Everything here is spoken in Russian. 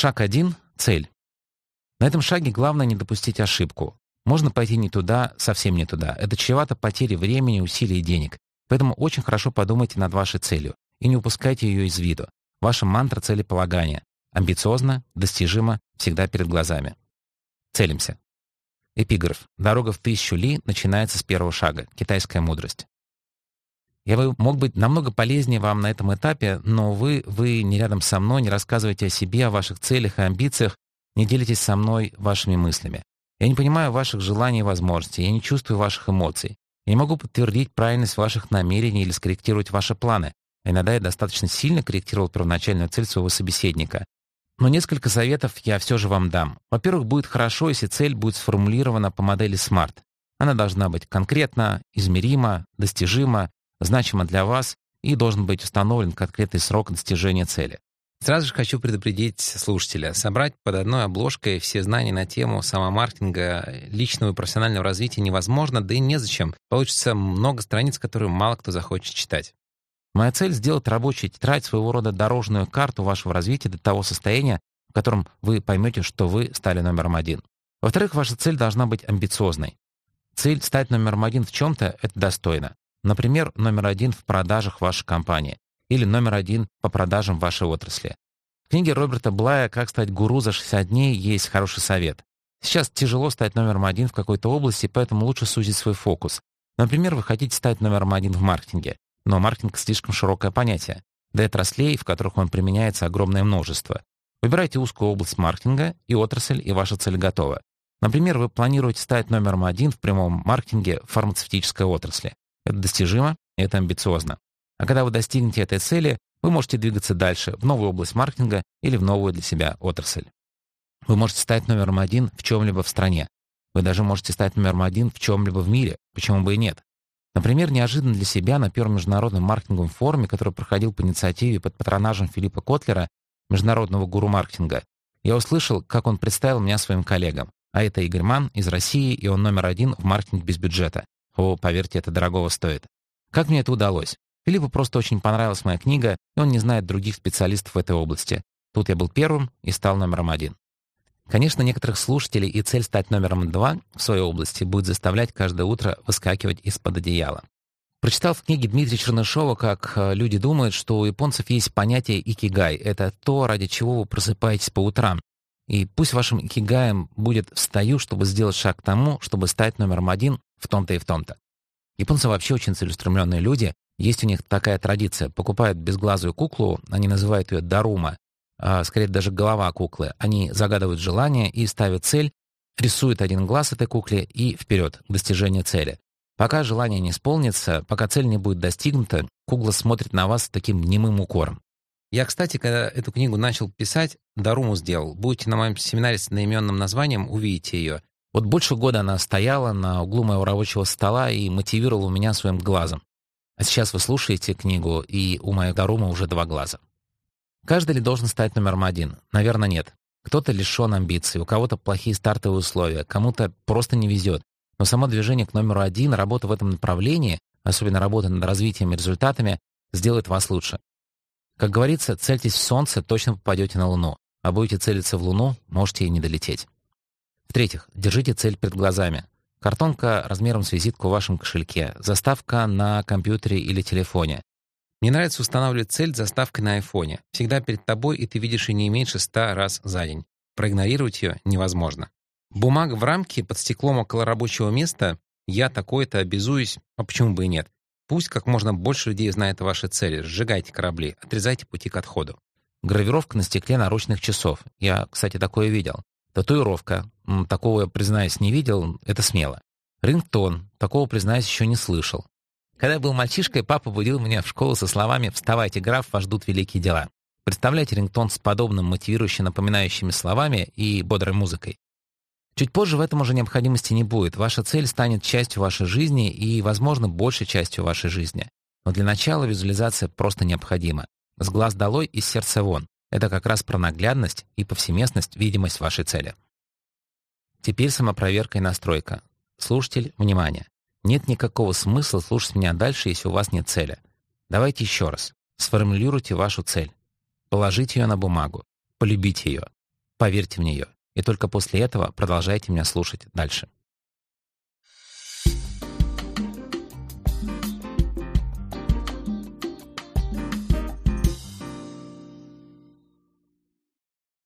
Шаг один — цель. На этом шаге главное не допустить ошибку. Можно пойти не туда, совсем не туда. Это чревато потери времени, усилий и денег. Поэтому очень хорошо подумайте над вашей целью и не упускайте ее из виду. Ваша мантра целеполагания. Амбициозно, достижимо, всегда перед глазами. Целимся. Эпиграф. Дорога в тысячу ли начинается с первого шага. Китайская мудрость. Я бы мог быть намного полезнее вам на этом этапе, но вы, вы не рядом со мной, не рассказываете о себе, о ваших целях и амбициях, не делитесь со мной вашими мыслями. Я не понимаю ваших желаний и возможностей, я не чувствую ваших эмоций. Я не могу подтвердить правильность ваших намерений или скорректировать ваши планы. Иногда я достаточно сильно корректировал первоначальную цель своего собеседника. Но несколько советов я все же вам дам. Во-первых, будет хорошо, если цель будет сформулирована по модели SMART. Она должна быть конкретна, измерима, достижима, значима для вас и должен быть установлен конкретный срок достижения цели. Сразу же хочу предупредить слушателя. Собрать под одной обложкой все знания на тему самомаркетинга, личного и профессионального развития невозможно, да и незачем. Получится много страниц, которые мало кто захочет читать. Моя цель — сделать рабочую тетрадь, своего рода дорожную карту вашего развития до того состояния, в котором вы поймете, что вы стали номером один. Во-вторых, ваша цель должна быть амбициозной. Цель стать номером один в чем-то — это достойно. Например, номер один в продажах вашей компании или номер один по продажам вашей отрасли. В книге Роберта Блая «Как стать гуру за 60 дней» есть хороший совет. Сейчас тяжело стать номером один в какой-то области, поэтому лучше сузить свой фокус. Например, вы хотите стать номером один в маркетинге, но маркетинг слишком широкое понятие. Для отраслей, в которых он применяется огромное множество. Выбирайте узкую область маркетинга и отрасль, и ваша цель готова. Например, вы планируете стать номером один в прямом маркетинге фармацевтической отрасли. Это достижимо, это амбициозно. А когда вы достигнете этой цели, вы можете двигаться дальше, в новую область маркетинга или в новую для себя отрасль. Вы можете стать номером один в чем-либо в стране. Вы даже можете стать номером один в чем-либо в мире, почему бы и нет. Например, неожиданно для себя на первом международном маркетинговом форуме, который проходил по инициативе под патронажем Филиппа Котлера, международного гуру маркетинга, я услышал, как он представил меня своим коллегам. А это Игорь Ман из России, и он номер один в маркетинге без бюджета. О, поверьте, это дорогого стоит. Как мне это удалось? Филиппу просто очень понравилась моя книга, и он не знает других специалистов в этой области. Тут я был первым и стал номером один. Конечно, некоторых слушателей и цель стать номером два в своей области будет заставлять каждое утро выскакивать из-под одеяла. Прочитал в книге Дмитрия Чернышова, как э, люди думают, что у японцев есть понятие икигай. Это то, ради чего вы просыпаетесь по утрам. И пусть вашим икигаем будет «встаю, чтобы сделать шаг к тому, чтобы стать номером один в том-то и в том-то». Японцы вообще очень целеустремленные люди, есть у них такая традиция. Покупают безглазую куклу, они называют ее Дарума, а, скорее даже голова куклы. Они загадывают желание и ставят цель, рисуют один глаз этой кукле и вперед, к достижению цели. Пока желание не исполнится, пока цель не будет достигнута, кукла смотрит на вас с таким немым укором. Я, кстати, когда эту книгу начал писать, Даруму сделал. Будете на моем семинаре с наименным названием, увидите ее. Вот больше года она стояла на углу моего рабочего стола и мотивировала меня своим глазом. А сейчас вы слушаете книгу, и у моего Дарума уже два глаза. Каждый ли должен стать номером один? Наверное, нет. Кто-то лишен амбиций, у кого-то плохие стартовые условия, кому-то просто не везет. Но само движение к номеру один, работа в этом направлении, особенно работа над развитием и результатами, сделает вас лучше. Как говорится, цельтесь в солнце, точно попадете на Луну. А будете целиться в Луну, можете и не долететь. В-третьих, держите цель перед глазами. Картонка размером с визитку в вашем кошельке, заставка на компьютере или телефоне. Мне нравится устанавливать цель заставкой на айфоне. Всегда перед тобой, и ты видишь ее не меньше ста раз за день. Проигнорировать ее невозможно. Бумага в рамке под стеклом около рабочего места. Я такой-то обязуюсь, а почему бы и нет. Пусть как можно больше людей знает ваши цели. Сжигайте корабли, отрезайте пути к отходу. Гравировка на стекле наручных часов. Я, кстати, такое видел. Татуировка. Такого, признаюсь, не видел, это смело. Рингтон. Такого, признаюсь, еще не слышал. Когда я был мальчишкой, папа будил меня в школу со словами «Вставайте, граф, вас ждут великие дела». Представляете рингтон с подобным мотивирующе напоминающими словами и бодрой музыкой. Чуть позже в этом уже необходимости не будет. Ваша цель станет частью вашей жизни и, возможно, большей частью вашей жизни. Но для начала визуализация просто необходима. С глаз долой и с сердца вон. Это как раз про наглядность и повсеместность, видимость вашей цели. Теперь самопроверка и настройка. Слушатель, внимание. Нет никакого смысла слушать меня дальше, если у вас нет цели. Давайте еще раз. Сформулируйте вашу цель. Положите ее на бумагу. Полюбите ее. Поверьте в нее. И только после этого продолжайте меня слушать дальше.